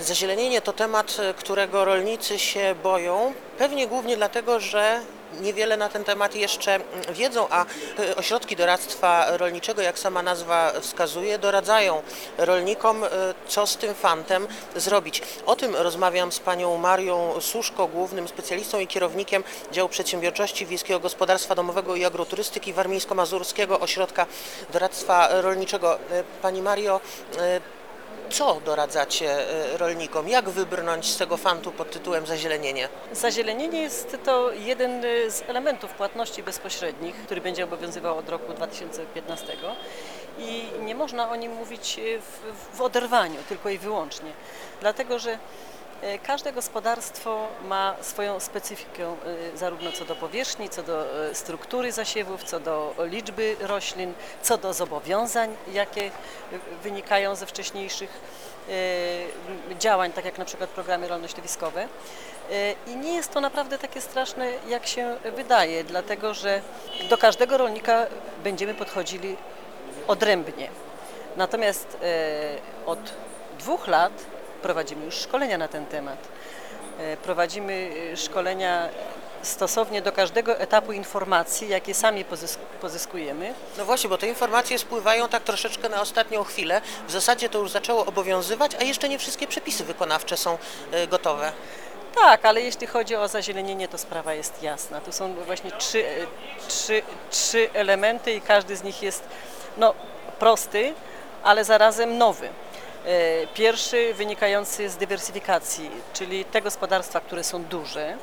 Zazielenienie to temat, e, którego rolnicy się boją, pewnie głównie dlatego, że niewiele na ten temat jeszcze mm, wiedzą, a e, ośrodki doradztwa rolniczego, jak sama nazwa wskazuje, doradzają rolnikom, e, co z tym fantem zrobić. O tym rozmawiam z panią Marią Suszko, głównym specjalistą i kierownikiem działu przedsiębiorczości Wiejskiego Gospodarstwa Domowego i Agroturystyki Warmińsko-Mazurskiego Ośrodka Doradztwa Rolniczego. Pani Mario, co doradzacie e, rolnikom? Jak wybrnąć z tego fantu pod tytułem zazielenienie? Zazielenienie jest to jeden y, z elementów płatności bezpośrednich, który będzie obowiązywał od roku 2015 i nie można o nim mówić y, w, w oderwaniu tylko i wyłącznie, dlatego że Każde gospodarstwo ma swoją specyfikę, y, zarówno co do powierzchni, co do y, struktury zasiewów, co do liczby roślin, co do zobowiązań, jakie wynikają ze wcześniejszych działań, tak jak na przykład programy rolno-środowiskowe. I nie jest to naprawdę takie straszne, jak się wydaje, dlatego że do każdego rolnika będziemy podchodzili odrębnie. Natomiast e, od dwóch lat prowadzimy już szkolenia na ten temat. E, Prowadzimy e, szkolenia stosownie do każdego etapu informacji, jakie sami pozysk- pozyskujemy. No właśnie, bo te informacje spływają tak troszeczkę na ostatnią chwilę. W zasadzie to już zaczęło obowiązywać, a jeszcze nie wszystkie przepisy wykonawcze są e, gotowe. Tak, ale jeśli chodzi o zazielenienie, to sprawa jest jasna. Tu są właśnie trzy, trzy, trzy elementy i każdy z nich jest no, prosty, ale zarazem nowy. E, Pierwszy wynikający z dywersyfikacji, czyli te gospodarstwa, które są duże,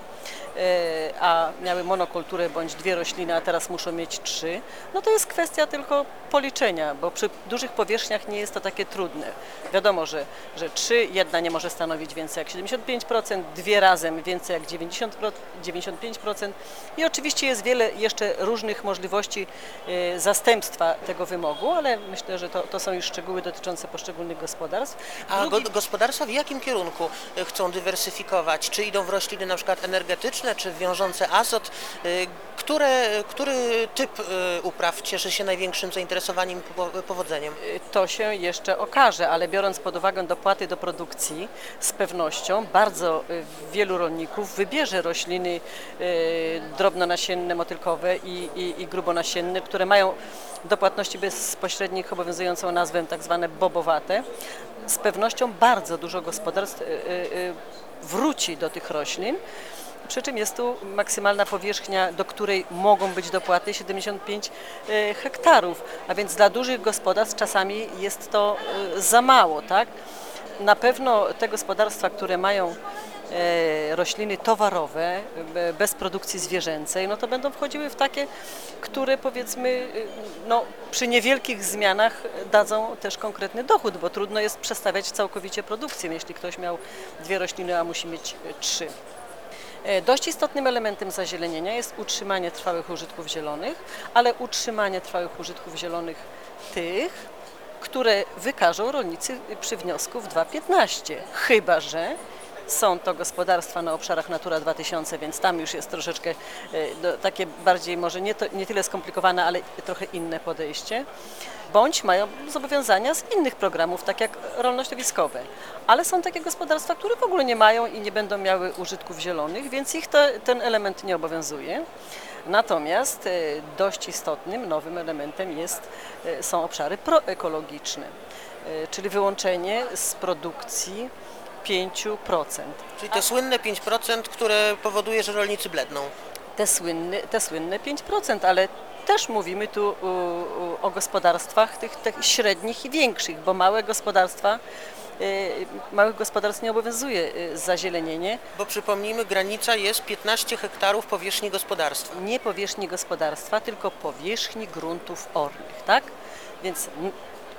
a miały monokulturę bądź dwie rośliny, a teraz muszą mieć trzy, no to jest kwestia tylko policzenia, bo przy dużych powierzchniach nie jest to takie trudne. Wiadomo, że, że trzy, jedna nie może stanowić więcej jak 75%, dwie razem więcej jak 90%, 95% i oczywiście jest wiele jeszcze różnych możliwości e, zastępstwa tego wymogu, ale myślę, że to, to są już szczegóły dotyczące poszczególnych gospodarstw. A Drugi- go, gospodarstwa w jakim kierunku e, chcą dywersyfikować? Czy idą w rośliny na przykład energetyczne, czy wiążące azot? E, Które, który typ e, upraw cieszy się największym zainteresowaniem i po- powodzeniem? To się jeszcze okaże, ale biorąc pod uwagę dopłaty do produkcji, z pewnością bardzo y, wielu rolników wybierze rośliny y, drobnonasienne, motylkowe i, i, i grubonasienne, które mają do płatności bezpośrednich obowiązującą nazwę tak zwane bobowate. Z pewnością bardzo dużo gospodarstw y, y, y, wróci do tych roślin. Przy czym jest tu maksymalna powierzchnia, do której mogą być dopłaty 75 e, hektarów, a więc dla dużych gospodarstw czasami jest to e, za mało, tak? Na pewno te gospodarstwa, które mają e, rośliny towarowe, be- bez produkcji zwierzęcej, no to będą wchodziły w takie, które powiedzmy no, przy niewielkich zmianach dadzą też konkretny dochód, bo trudno jest przestawiać całkowicie produkcję, jeśli ktoś miał dwie rośliny, a musi mieć trzy. E, Dość istotnym elementem zazielenienia jest utrzymanie trwałych użytków zielonych, ale utrzymanie trwałych użytków zielonych tych, które wykażą rolnicy przy wniosku w 2.15. Chyba, że są to gospodarstwa na obszarach Natura 2000, więc tam już jest troszeczkę e, takie bardziej może nie, to, nie tyle skomplikowane, ale trochę inne podejście. Bądź mają zobowiązania z innych programów, tak jak rolno-środowiskowe. Ale są takie gospodarstwa, które w ogóle nie mają i nie będą miały użytków zielonych, więc ich ten element nie obowiązuje. Natomiast e, dość istotnym, nowym elementem jest, e, są obszary proekologiczne, czyli wyłączenie z produkcji 5%. Czyli te słynne 5%, które powoduje, że rolnicy bledną. Te słynne, te słynne 5%, ale też mówimy tu o gospodarstwach tych, tych średnich i większych, bo małe gospodarstwa, y, małych gospodarstw nie obowiązuje y, zazielenienie, Bo przypomnijmy, granica jest 15 hektarów powierzchni gospodarstwa. nie powierzchni gospodarstwa, tylko powierzchni gruntów ornych, tak? Więc,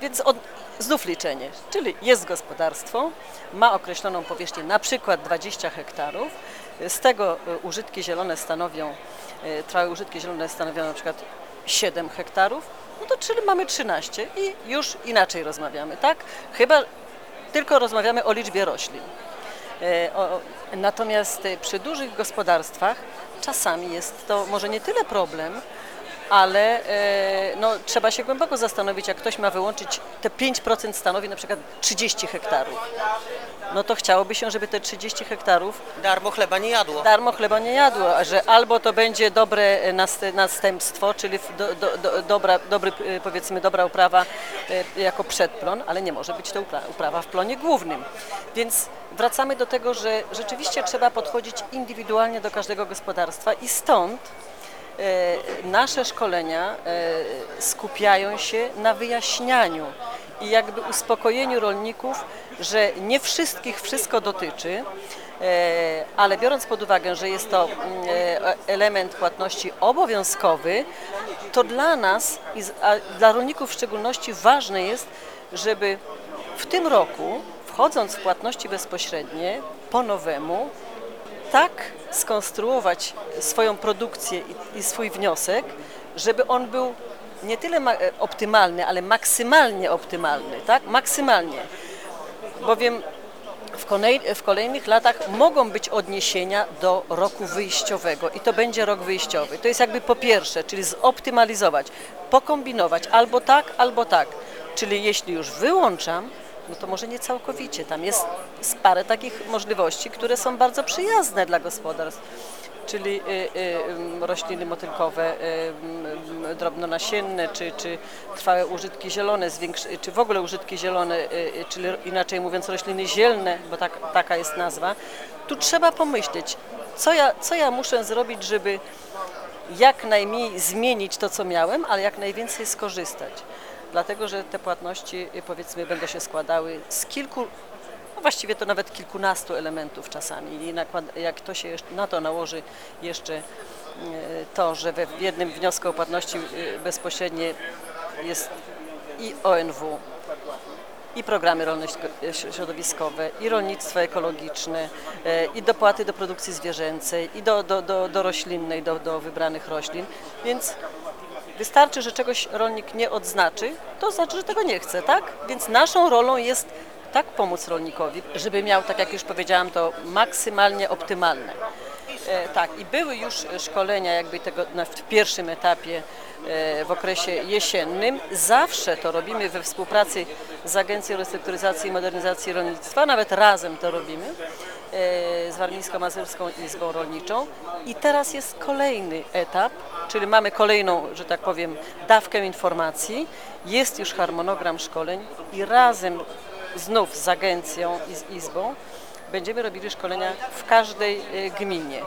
więc od, znów liczenie, czyli jest gospodarstwo, ma określoną powierzchnię na przykład 20 hektarów, z tego y, użytki zielone stanowią, y, trwałe użytki zielone stanowią na przykład 7 hektarów, no to czyli mamy 13 i już inaczej rozmawiamy, tak? Chyba tylko rozmawiamy o liczbie roślin. E, Natomiast e, przy dużych gospodarstwach czasami jest to może nie tyle problem, ale e, no, trzeba się głęboko zastanowić, jak ktoś ma wyłączyć te 5% stanowi na przykład 30 hektarów. no to chciałoby się, żeby te 30 hektarów Darmo chleba nie jadło. darmo chleba nie jadło, że albo to będzie dobre nast- następstwo, czyli do, do, do, dobra, dobry, e, powiedzmy dobra uprawa e, jako przedplon, ale nie może być to upra- uprawa w plonie głównym. Więc wracamy do tego, że rzeczywiście trzeba podchodzić indywidualnie do każdego gospodarstwa i stąd nasze szkolenia e, skupiają się na wyjaśnianiu i jakby uspokojeniu rolników, że nie wszystkich wszystko dotyczy, e, ale biorąc pod uwagę, że jest to mm, e, element płatności obowiązkowy, to dla nas i dla rolników w szczególności ważne jest, żeby w tym roku, wchodząc w płatności bezpośrednie, po nowemu, tak skonstruować swoją produkcję i, i swój wniosek, żeby on był nie tyle e, optymalny, ale maksymalnie optymalny, tak? Maksymalnie. Bowiem w kolejnych latach mogą być odniesienia do roku wyjściowego i to będzie rok wyjściowy. To jest jakby po pierwsze, czyli zoptymalizować, pokombinować albo tak, albo tak. Czyli jeśli już wyłączam, no to może nie całkowicie. Tam jest parę takich możliwości, które są bardzo przyjazne dla gospodarstw. Czyli y, y, rośliny motylkowe, drobnonasienne, czy, czy trwałe użytki zielone, czy w ogóle użytki zielone, y, czyli inaczej mówiąc rośliny zielne, bo tak, taka jest nazwa. Tu trzeba pomyśleć, co ja, co ja muszę zrobić, żeby jak najmniej zmienić to, co miałem, ale jak najwięcej skorzystać. Dlatego, że te płatności y, powiedzmy będą się składały z kilku, no właściwie to nawet kilkunastu elementów czasami. I nakład, jak to się jeszcze, na to nałoży jeszcze y, to, że w jednym wniosku o płatności y, bezpośrednie jest i ONW, i programy rolno-środowiskowe, i rolnictwo ekologiczne, i dopłaty do produkcji zwierzęcej, i do, do, do, do roślinnej, do, do wybranych roślin. Więc wystarczy, że czegoś rolnik nie odznaczy, to znaczy, że tego nie chce, tak? Więc naszą rolą jest tak pomóc rolnikowi, żeby miał, tak jak już powiedziałam, to maksymalnie optymalne. E, tak, i były już szkolenia jakby tego na, w pierwszym etapie e, w okresie jesiennym. Zawsze to robimy we współpracy z Agencją Restrukturyzacji i Modernizacji Rolnictwa, nawet razem to robimy z Warmińsko-Mazurską Izbą Rolniczą. I teraz jest kolejny etap, czyli mamy kolejną, że tak powiem, dawkę informacji. Jest już harmonogram szkoleń i razem znów z agencją i z izbą będziemy robili szkolenia w każdej e, gminie.